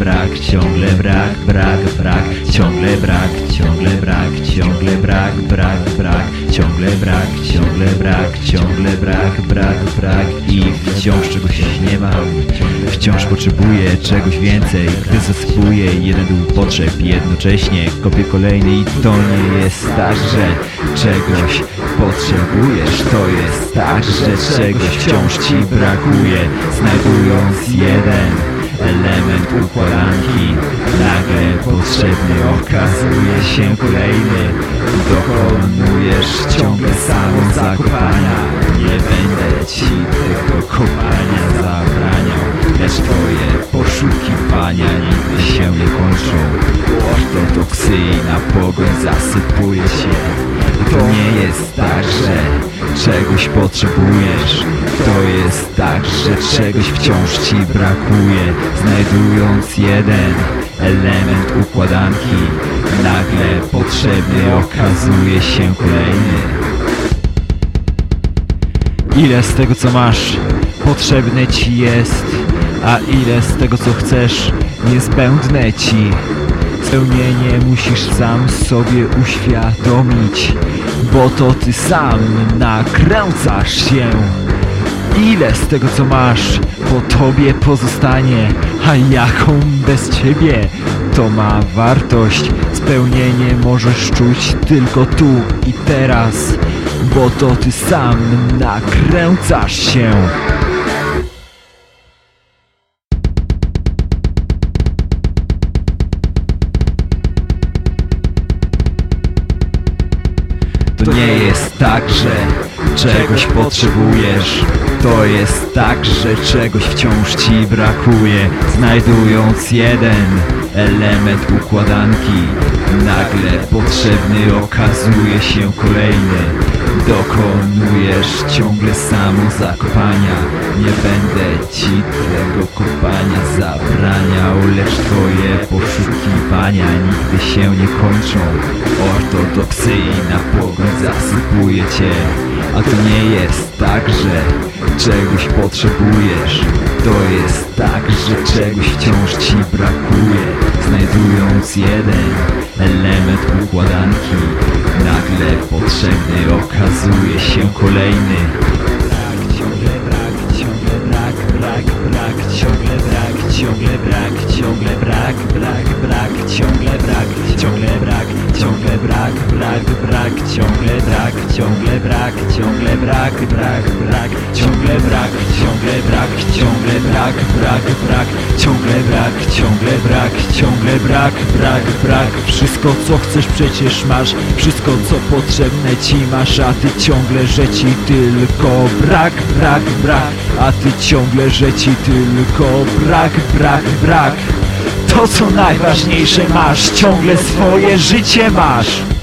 brak, ciągle brak, brak, brak, ciągle brak, ciągle brak, ciągle brak, brak, brak, ciągle brak, ciągle brak, ciągle brak, brak, brak i wciąż czegoś nie mam, wciąż potrzebuję czegoś więcej, gdy zaspuję jeden dół potrzeb jednocześnie kopię kolejny i to nie jest tak, że czegoś potrzebujesz, to jest tak, że czegoś wciąż ci brakuje, znajdując jeden element układanki Nagle potrzebny okazuje się kolejny. Dokonujesz ciągle samo zakopania. Nie będę ci tego kopania zabraniał. Lecz twoje poszukiwania nigdy się nie kończą. Ortodoksyjna pogoń zasypuje się. To nie jest tak, że czegoś potrzebujesz To jest tak, że czegoś wciąż ci brakuje Znajdując jeden element układanki. Nagle potrzebny okazuje się kolejny. Ile z tego co masz potrzebne ci jest A ile z tego co chcesz niezbędne ci? Spełnienie musisz sam sobie uświadomić Bo to ty sam nakręcasz się Ile z tego co masz po tobie pozostanie? A jaką bez ciebie? To ma wartość. Spełnienie możesz czuć tylko tu i teraz Bo to ty sam nakręcasz się. To nie jest tak, że czegoś potrzebujesz To jest tak, że czegoś wciąż ci brakuje Znajdując jeden element układanki. Nagle potrzebny okazuje się kolejny. Dokonujesz ciągle samo zakopania Nie będę ci tego kopania zabraniał Lecz twoje poszukiwania nigdy się nie kończą. Ortodoksyjna pogoń zasypuje cię A to nie jest tak, że czegoś potrzebujesz. To jest tak, że czegoś wciąż ci brakuje. Znajdując jeden element układanki Nagle potrzebny okazuje się kolejny brak, brak, brak, ciągle brak, ciągle brak, ciągle brak, brak, brak, ciągle brak, ciągle brak, ciągle brak, brak, brak, wszystko co chcesz przecież masz, wszystko co potrzebne ci masz, a ty ciągle, że ci tylko brak, brak, brak, a ty ciągle, że ci tylko brak, brak, brak. To co najważniejsze masz, ciągle swoje życie masz.